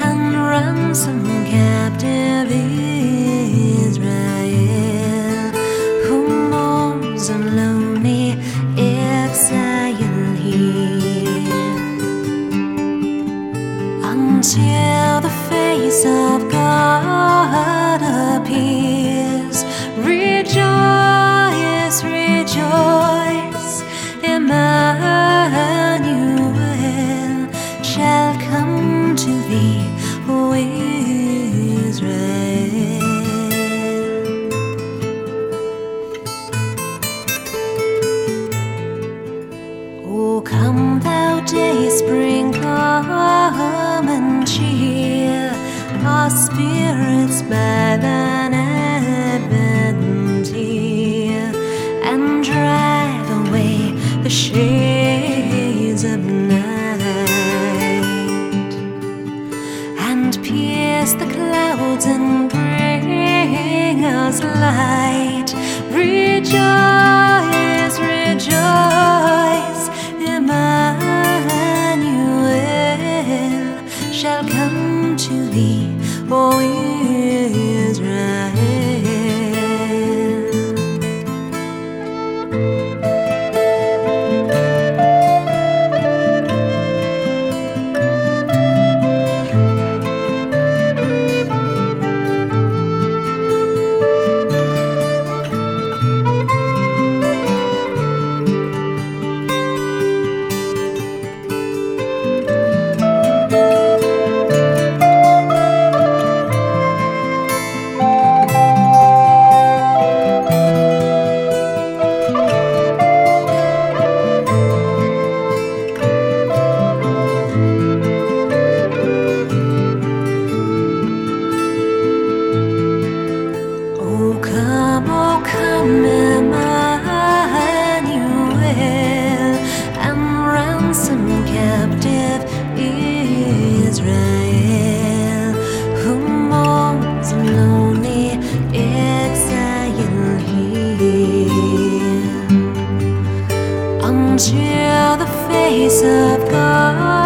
and ransom captive Israel, who mourns lonely exile here, until the face of God appears. Rejoice, rejoice, Emmanuel cheer our spirits by thine advent and drive away the shades of night, and pierce the clouds and bring us light. Rejoice, until the face of God